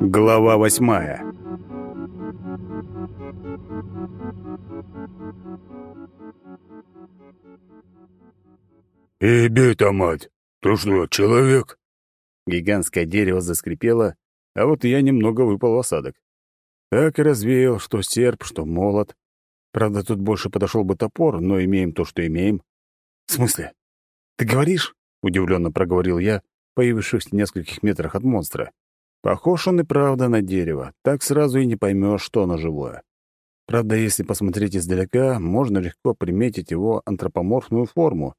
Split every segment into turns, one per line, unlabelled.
Глава восьмая
«Иби-то, мать! Ты что, человек?»
Гигантское дерево заскрипело, а вот я немного выпал в осадок. Так и развеял, что серп, что молот. Правда, тут больше подошел бы топор, но имеем то, что имеем. «В смысле? Ты говоришь?» — удивленно проговорил я, появившись в нескольких метрах от монстра. Похож он и правда на дерево, так сразу и не поймешь, что оно живое. Правда, если посмотреть издалека, можно легко приметить его антропоморфную форму.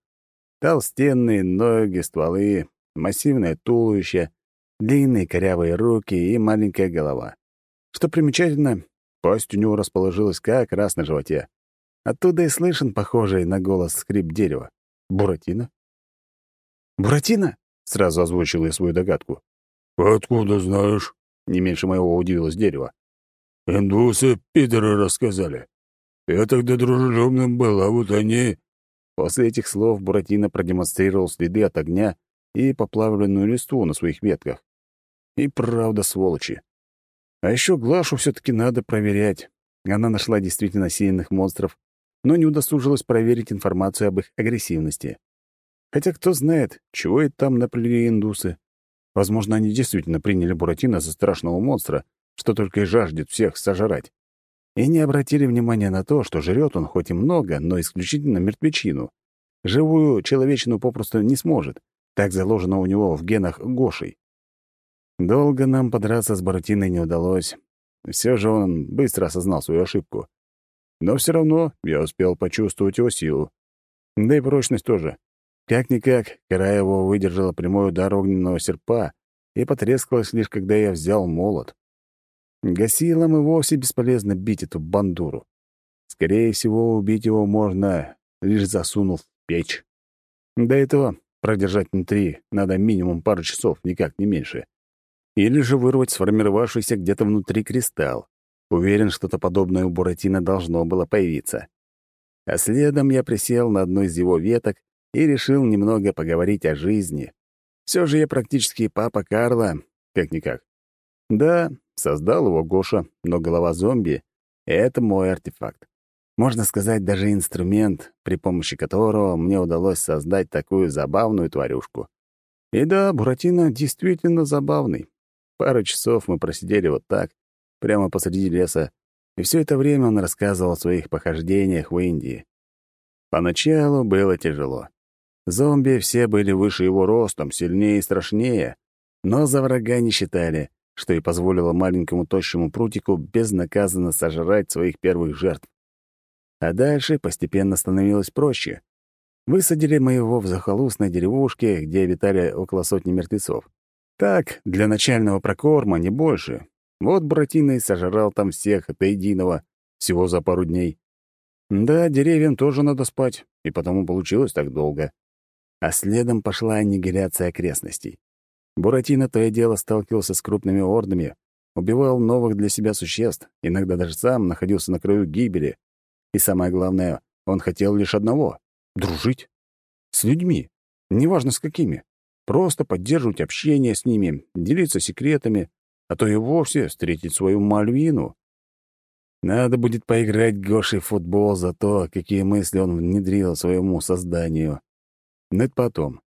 Толстенные ноги, стволы, массивное туловище, длинные корявые руки и маленькая голова. Что примечательно, пасть у него расположилась как раз на животе. Оттуда и слышен похожий на голос скрип дерева. Буратино? «Буратино?» — сразу озвучил я свою догадку.
«Откуда знаешь?»
— не меньше моего удивилось дерево.
«Индусы пидоры рассказали. Я тогда дружелюбным был, а вот они...»
После этих слов Буратино продемонстрировал следы от огня и поплавленную листву на своих ветках. И правда, сволочи. А еще Глашу все таки надо проверять. Она нашла действительно сильных монстров, но не удосужилась проверить информацию об их агрессивности. Хотя кто знает, чего и там наплели индусы. Возможно, они действительно приняли Буратино за страшного монстра, что только и жаждет всех сожрать. И не обратили внимания на то, что жрет он хоть и много, но исключительно мертвечину. Живую человечину попросту не сможет. Так заложено у него в генах Гошей. Долго нам подраться с Буратиной не удалось. Все же он быстро осознал свою ошибку. Но все равно я успел почувствовать его силу. Да и прочность тоже. Как-никак, кора его выдержала прямой удар огненного серпа и потрескалась лишь когда я взял молот. Гасилом и вовсе бесполезно бить эту бандуру. Скорее всего, убить его можно, лишь засунув печь. До этого продержать внутри надо минимум пару часов, никак не меньше. Или же вырвать сформировавшийся где-то внутри кристалл. Уверен, что-то подобное у Буратино должно было появиться. А следом я присел на одну из его веток и решил немного поговорить о жизни. Все же я практически папа Карла, как-никак. Да, создал его Гоша, но голова зомби — это мой артефакт. Можно сказать, даже инструмент, при помощи которого мне удалось создать такую забавную тварюшку. И да, Буратино действительно забавный. Пару часов мы просидели вот так, прямо посреди леса, и все это время он рассказывал о своих похождениях в Индии. Поначалу было тяжело. Зомби все были выше его ростом, сильнее и страшнее, но за врага не считали, что и позволило маленькому тощему прутику безнаказанно сожрать своих первых жертв. А дальше постепенно становилось проще. Высадили моего в захолустной деревушке, где обитали около сотни мертвецов. Так, для начального прокорма, не больше. Вот Буратино и сожрал там всех до единого, всего за пару дней. Да, деревьям тоже надо спать, и потому получилось так долго а следом пошла аннигиляция окрестностей. Буратино то и дело сталкивался с крупными ордами, убивал новых для себя существ, иногда даже сам находился на краю гибели. И самое главное, он хотел лишь одного — дружить. С людьми. Неважно с какими. Просто поддерживать общение с ними, делиться секретами, а то и вовсе встретить свою Мальвину. Надо будет поиграть Гошей в футбол за то, какие мысли он внедрил своему созданию. Но это потом.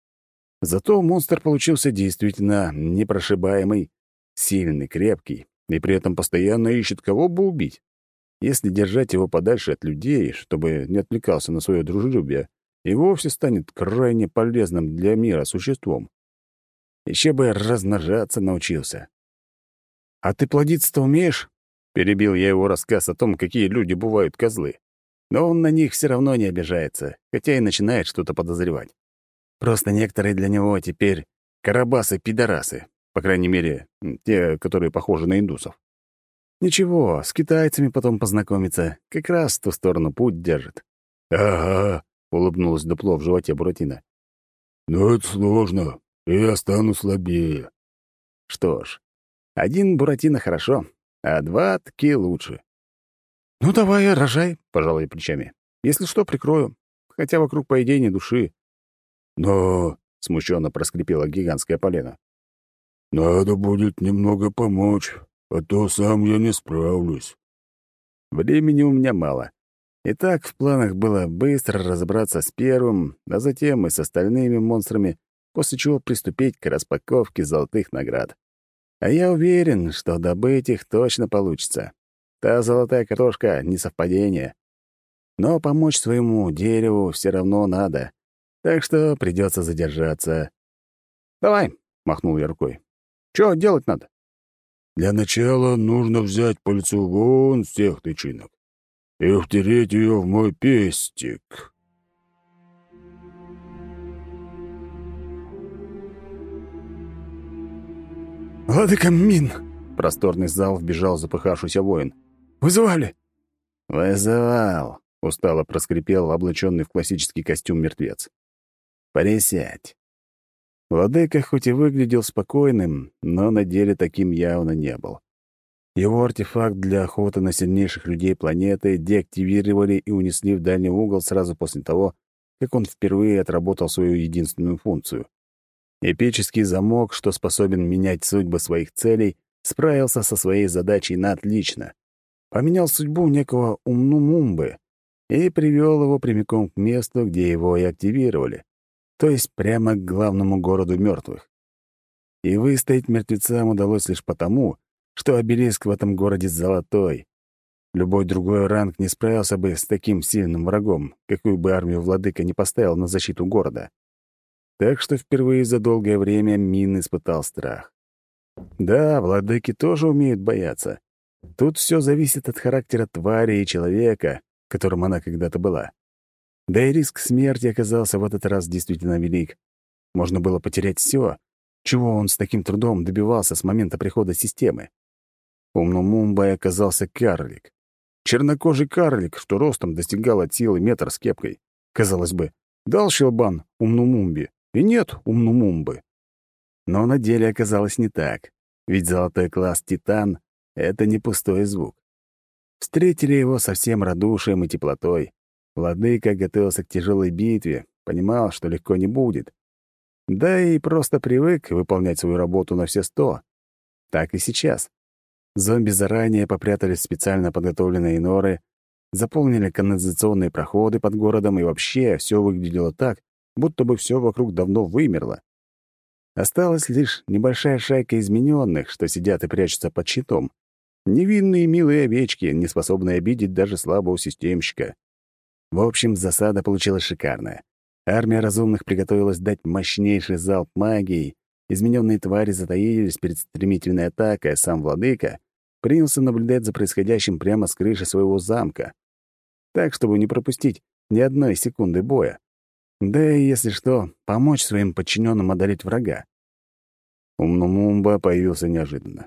Зато монстр получился действительно непрошибаемый, сильный, крепкий, и при этом постоянно ищет, кого бы убить. Если держать его подальше от людей, чтобы не отвлекался на свое дружелюбие, и вовсе станет крайне полезным для мира существом. Еще бы размножаться научился. «А ты плодиться-то умеешь?» — перебил я его рассказ о том, какие люди бывают козлы. Но он на них все равно не обижается, хотя и начинает что-то подозревать. Просто некоторые для него теперь карабасы-пидорасы, по крайней мере, те, которые похожи на индусов. Ничего, с китайцами потом познакомиться, как раз в ту сторону путь держит.
«Ага», —
улыбнулась дупло в животе Буратино.
«Но это сложно, и я стану слабее».
Что ж, один Буратино хорошо, а два таки лучше. «Ну, давай, рожай», — пожал я плечами. «Если что, прикрою. Хотя вокруг, по идее, не души.
«Но...»
— смущенно проскрипела гигантская полена.
«Надо будет немного помочь, а то сам я не справлюсь».
Времени у меня мало. Итак, в планах было быстро разобраться с первым, а затем и с остальными монстрами, после чего приступить к распаковке золотых наград. А я уверен, что добыть их точно получится. Та золотая картошка — не совпадение. Но помочь своему дереву все равно надо, так что придется задержаться. «Давай», — махнул я рукой. «Чё делать надо?»
«Для начала нужно взять пыльцу вон с тех тычинок и втереть ее в мой пестик».
«Владыка Мин!» — просторный зал вбежал запыхавшийся воин. «Вызывали?»
«Вызывал», — устало проскрипел облаченный в классический костюм мертвец. «Присядь». Владыка хоть и выглядел спокойным, но на деле таким явно не был. Его артефакт для охоты на сильнейших людей планеты деактивировали и унесли в дальний угол сразу после того, как он впервые отработал свою единственную функцию. Эпический замок, что способен менять судьбы своих целей, справился со своей задачей на отлично. Поменял судьбу некого Умнумумбы и привел его прямиком к месту, где его и активировали, то есть прямо к главному городу мертвых. И выстоять мертвецам удалось лишь потому, что обелиск в этом городе золотой. Любой другой ранг не справился бы с таким сильным врагом, какую бы армию владыка не поставил на защиту города. Так что впервые за долгое время Мин испытал страх. Да, владыки тоже умеют бояться. Тут все зависит от характера твари и человека, которым она когда-то была. Да и риск смерти оказался в этот раз действительно велик. Можно было потерять все, чего он с таким трудом добивался с момента прихода системы. Умным Мумбай оказался карлик. Чернокожий карлик, что ростом достигал от силы метр с кепкой. Казалось бы, дал щелбан Умнумумби, и нет Умнумумбы. Но на деле оказалось не так, ведь золотой класс «Титан» — это не пустой звук. Встретили его со всем радушием и теплотой. Владыка готовился к тяжелой битве, понимал, что легко не будет. Да и просто привык выполнять свою работу на все сто. Так и сейчас. Зомби заранее попрятались в специально подготовленные норы, заполнили канализационные проходы под городом, и вообще все выглядело так, будто бы все вокруг давно вымерло. Осталась лишь небольшая шайка измененных, что сидят и прячутся под щитом. Невинные милые овечки, не способные обидеть даже слабого системщика. В общем, засада получилась шикарная. Армия разумных приготовилась дать мощнейший залп магии. Измененные твари затаились перед стремительной атакой, а сам владыка принялся наблюдать за происходящим прямо с крыши своего замка. Так, чтобы не пропустить ни одной секунды боя. Да и, если что, помочь своим подчиненным одолеть врага. Умнумумба появился неожиданно.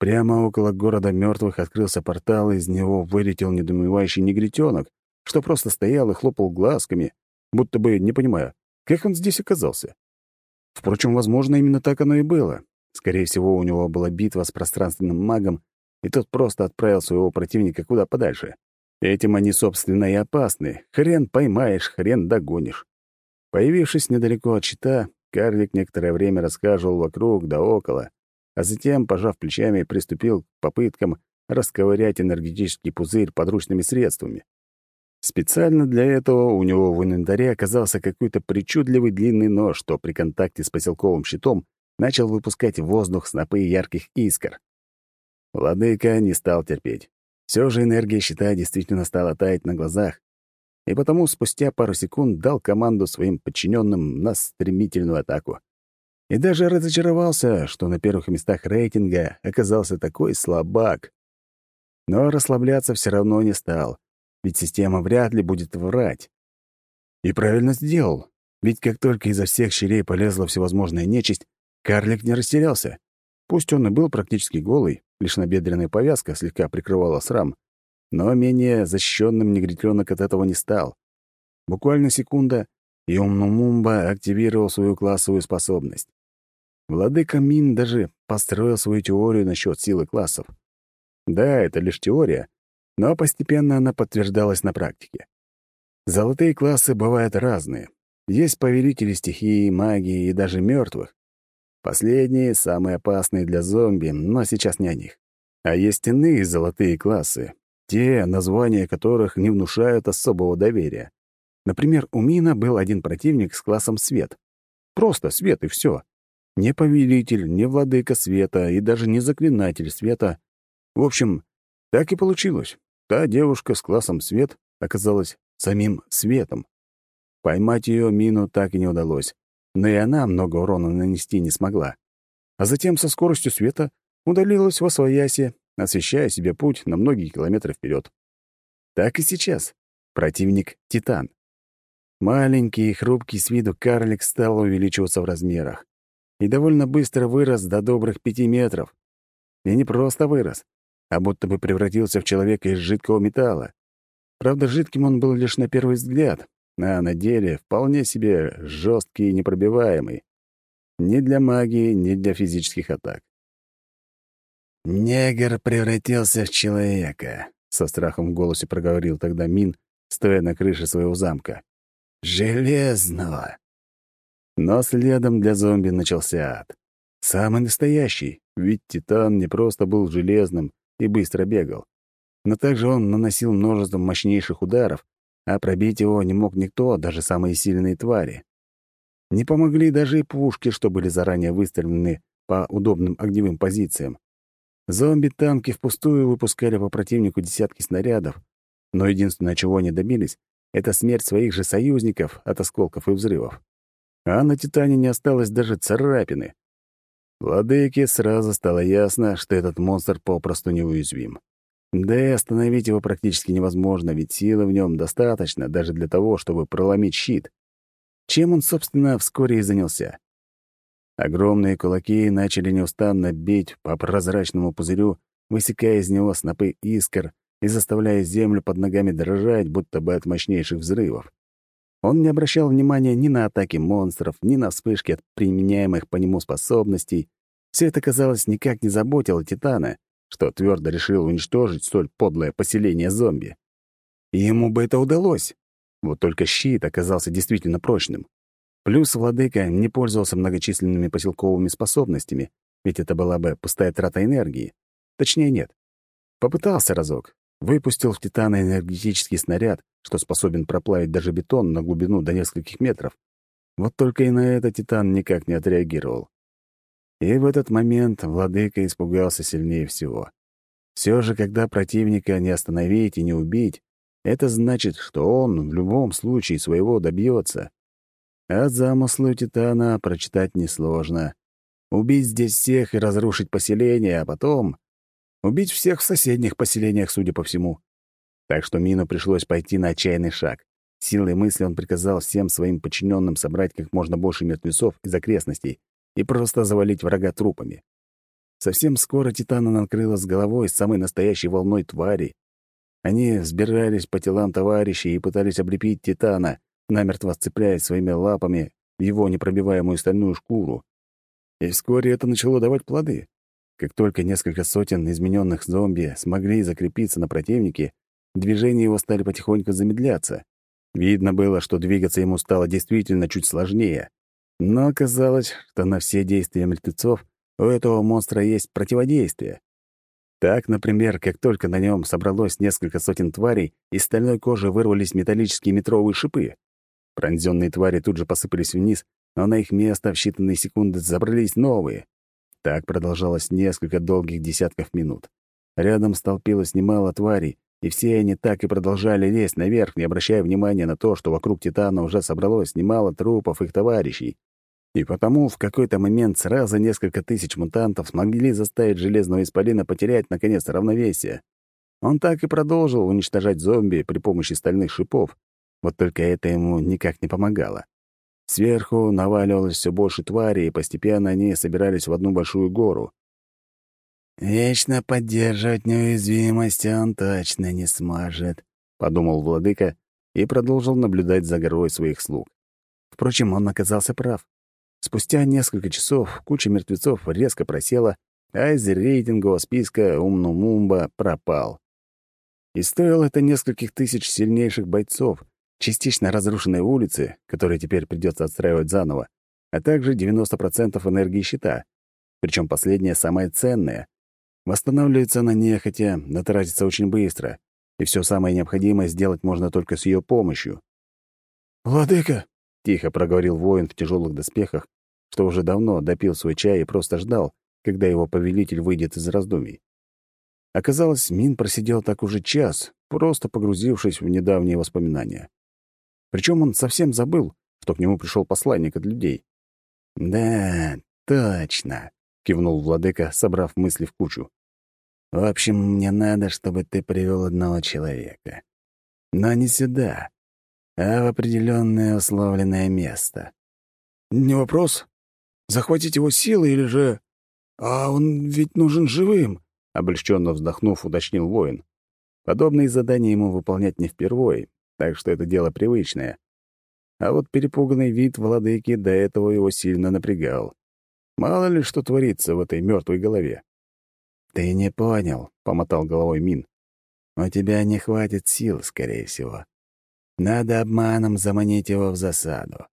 Прямо около города мертвых открылся портал, и из него вылетел недоумевающий негритенок, что просто стоял и хлопал глазками, будто бы не понимая, как он здесь оказался. Впрочем, возможно, именно так оно и было. Скорее всего, у него была битва с пространственным магом, и тот просто отправил своего противника куда подальше. Этим они, собственно, и опасны. Хрен поймаешь, хрен догонишь. Появившись недалеко от щита, карлик некоторое время рассказывал вокруг да около, а затем, пожав плечами, приступил к попыткам расковырять энергетический пузырь подручными средствами. Специально для этого у него в инвентаре оказался какой-то причудливый длинный нож, что при контакте с поселковым щитом начал выпускать в воздух снопы ярких искр. Владыка не стал терпеть. Все же энергия щита действительно стала таять на глазах, и потому спустя пару секунд дал команду своим подчиненным на стремительную атаку. И даже разочаровался, что на первых местах рейтинга оказался такой слабак. Но расслабляться все равно не стал, ведь система вряд ли будет врать. И правильно сделал, ведь как только изо всех щелей полезла всевозможная нечисть, карлик не растерялся. Пусть он и был практически голый, лишь набедренная повязка слегка прикрывала срам, но менее защищенным негритёнок от этого не стал. Буквально секунда, и Умнумумба активировал свою классовую способность. Владыка Мин даже построил свою теорию насчет силы классов. Да, это лишь теория, но постепенно она подтверждалась на практике. Золотые классы бывают разные. Есть повелители стихии, магии и даже мертвых. Последние — самые опасные для зомби, но сейчас не о них. А есть иные золотые классы, те, названия которых не внушают особого доверия. Например, у Мина был один противник с классом «Свет». Просто свет и все. Не повелитель, не владыка света и даже не заклинатель света. В общем, так и получилось. Та девушка с классом свет оказалась самим светом. Поймать ее мину так и не удалось, но и она много урона нанести не смогла. А затем со скоростью света удалилась во свояси, освещая себе путь на многие километры вперед. Так и сейчас. Противник — Титан. Маленький и хрупкий с виду карлик стал увеличиваться в размерах. И довольно быстро вырос до добрых пяти метров. И не просто вырос, а будто бы превратился в человека из жидкого металла. Правда, жидким он был лишь на первый взгляд, а на деле вполне себе жесткий и непробиваемый. Ни для магии, ни для физических атак. «Негр превратился в человека», — со страхом в голосе проговорил тогда Мин, стоя на крыше своего замка. Железного. Но следом для зомби начался ад. Самый настоящий, ведь Титан не просто был железным и быстро бегал, но также он наносил множество мощнейших ударов, а пробить его не мог никто, даже самые сильные твари. Не помогли даже и пушки, что были заранее выставлены по удобным огневым позициям. Зомби-танки впустую выпускали по противнику десятки снарядов, но единственное, чего они добились, это смерть своих же союзников от осколков и взрывов. А на «Титане» не осталось даже царапины. Владыке сразу стало ясно, что этот монстр попросту неуязвим. Да и остановить его практически невозможно, ведь силы в нем достаточно даже для того, чтобы проломить щит. Чем он, собственно, вскоре и занялся. Огромные кулаки начали неустанно бить по прозрачному пузырю, высекая из него снопы искр, и заставляя землю под ногами дрожать, будто бы от мощнейших взрывов. Он не обращал внимания ни на атаки монстров, ни на вспышки от применяемых по нему способностей. Все это, казалось, никак не заботило Титана, что твердо решил уничтожить столь подлое поселение зомби. И ему бы это удалось. Вот только щит оказался действительно прочным. Плюс владыка не пользовался многочисленными поселковыми способностями, ведь это была бы пустая трата энергии. Точнее, нет. Попытался разок, Выпустил в Титана энергетический снаряд, что способен проплавить даже бетон на глубину до нескольких метров. Вот только и на это Титан никак не отреагировал. И в этот момент владыка испугался сильнее всего. Все же, когда противника не остановить и не убить, это значит, что он в любом случае своего добьется. А замыслы Титана прочитать несложно. Убить здесь всех и разрушить поселение, а потом Убить всех в соседних поселениях, судя по всему. Так что Мину пришлось пойти на отчаянный шаг. Силой мысли он приказал всем своим подчиненным собрать как можно больше мертвецов из окрестностей и просто завалить врага трупами. Совсем скоро Титана накрыла с головой самой настоящей волной твари. Они взбирались по телам товарищей и пытались облепить Титана, намертво сцепляясь своими лапами в его непробиваемую стальную шкуру. И вскоре это начало давать плоды. Как только несколько сотен измененных зомби смогли закрепиться на противнике, движения его стали потихоньку замедляться. Видно было, что двигаться ему стало действительно чуть сложнее. Но оказалось, что на все действия мертвецов у этого монстра есть противодействие. Так, например, как только на нем собралось несколько сотен тварей, из стальной кожи вырвались металлические метровые шипы. Пронзенные твари тут же посыпались вниз, но на их место в считанные секунды забрались новые. Так продолжалось несколько долгих десятков минут. Рядом столпилось немало тварей, и все они так и продолжали лезть наверх, не обращая внимания на то, что вокруг Титана уже собралось немало трупов их товарищей. И потому в какой-то момент сразу несколько тысяч мутантов смогли заставить Железного Исполина потерять, наконец, равновесие. Он так и продолжил уничтожать зомби при помощи стальных шипов, вот только это ему никак не помогало. Сверху наваливалось все больше тварей, и постепенно они собирались в одну большую гору. «Вечно поддерживать неуязвимость он точно не сможет», — подумал владыка и продолжил наблюдать за горой своих слуг. Впрочем, он оказался прав. Спустя несколько часов куча мертвецов резко просела, а из рейтингового списка Умнумумба пропал. И стоило это нескольких тысяч сильнейших бойцов, частично разрушенной улицы, которые теперь придется отстраивать заново, а также 90% энергии щита. Причем последняя самая ценная. Восстанавливается она нехотя, но тратится очень быстро, и все самое необходимое сделать можно только с ее помощью.
«Владыка!»
— тихо проговорил воин в тяжелых доспехах, что уже давно допил свой чай и просто ждал, когда его повелитель выйдет из раздумий. Оказалось, Мин просидел так уже час, просто погрузившись в недавние воспоминания. Причем он совсем забыл, что к нему пришел посланник от людей. «Да, точно», — кивнул владыка, собрав мысли в кучу. «В общем, мне надо, чтобы ты привел одного человека. Но не сюда, а в определенное условленное место».
«Не вопрос. Захватить его силой или же... А он ведь нужен живым», —
облегченно вздохнув, уточнил воин. Подобные задания ему выполнять не впервой, так что это дело привычное. А вот перепуганный вид владыки до этого его сильно напрягал. Мало ли что творится в этой мертвой голове. «Ты не понял», — помотал головой Мин. «У тебя не хватит сил, скорее всего. Надо обманом заманить его в засаду.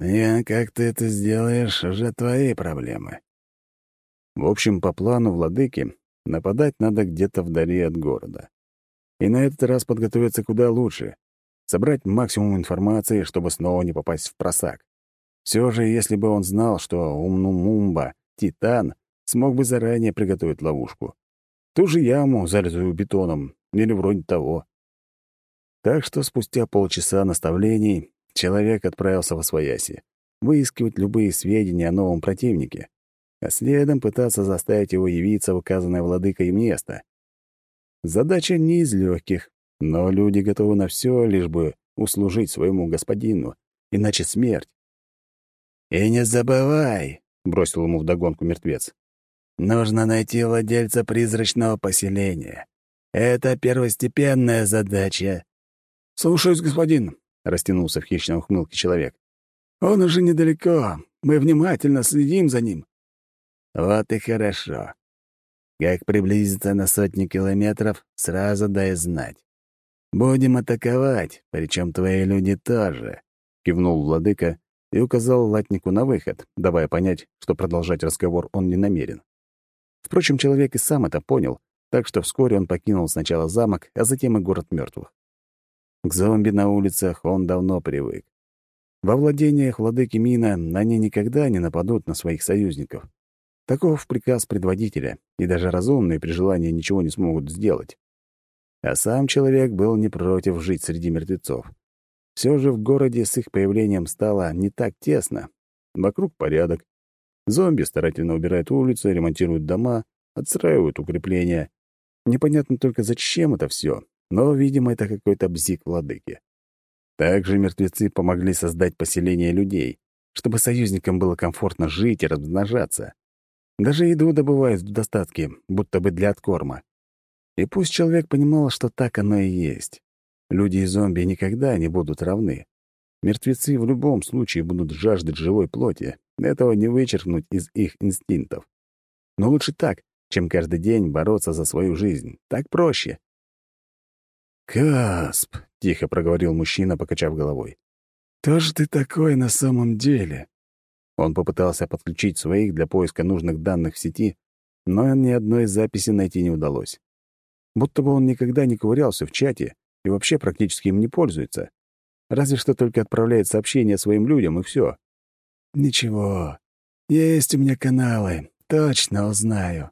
И как ты это сделаешь, уже твои проблемы». В общем, по плану владыки, нападать надо где-то вдали от города. И на этот раз подготовиться куда лучше собрать максимум информации, чтобы снова не попасть в просак. Все же, если бы он знал, что Умнумумба — Титан, смог бы заранее приготовить ловушку. Ту же яму, залитую бетоном, или вроде того. Так что спустя полчаса наставлений человек отправился во свояси, выискивать любые сведения о новом противнике, а следом пытаться заставить его явиться в указанное владыкой место. Задача не из легких, но люди готовы на все, лишь бы услужить своему господину, иначе смерть. «И не забывай», — бросил ему вдогонку мертвец, «нужно найти владельца призрачного поселения. Это первостепенная задача».
«Слушаюсь, господин», — растянулся в хищном ухмылке человек. «Он уже недалеко. Мы внимательно следим за ним».
«Вот и хорошо. Как приблизиться на сотни километров, сразу дай знать. «Будем атаковать, причем твои люди тоже», — кивнул владыка и указал латнику на выход, давая понять, что продолжать разговор он не намерен. Впрочем, человек и сам это понял, так что вскоре он покинул сначала замок, а затем и город мертвых. К зомби на улицах он давно привык. Во владениях владыки Мина они никогда не нападут на своих союзников. Таков приказ предводителя, и даже разумные при желании ничего не смогут сделать. А сам человек был не против жить среди мертвецов. Все же в городе с их появлением стало не так тесно. Вокруг порядок. Зомби старательно убирают улицы, ремонтируют дома, отстраивают укрепления. Непонятно только, зачем это все, но, видимо, это какой-то бзик владыки. Также мертвецы помогли создать поселение людей, чтобы союзникам было комфортно жить и размножаться. Даже еду добывают в достатке, будто бы для откорма. И пусть человек понимал, что так оно и есть. Люди и зомби никогда не будут равны. Мертвецы в любом случае будут жаждать живой плоти. Этого не вычеркнуть из их инстинктов. Но лучше так, чем каждый день бороться за свою жизнь. Так проще.
«Касп», — тихо проговорил мужчина, покачав головой. «Кто же ты такой на самом деле?»
Он попытался подключить своих для поиска нужных данных в сети, но ни одной записи найти не удалось будто бы он никогда не ковырялся в чате и вообще практически им не пользуется. Разве что только отправляет сообщения своим людям, и все.
«Ничего, есть у меня каналы, точно узнаю».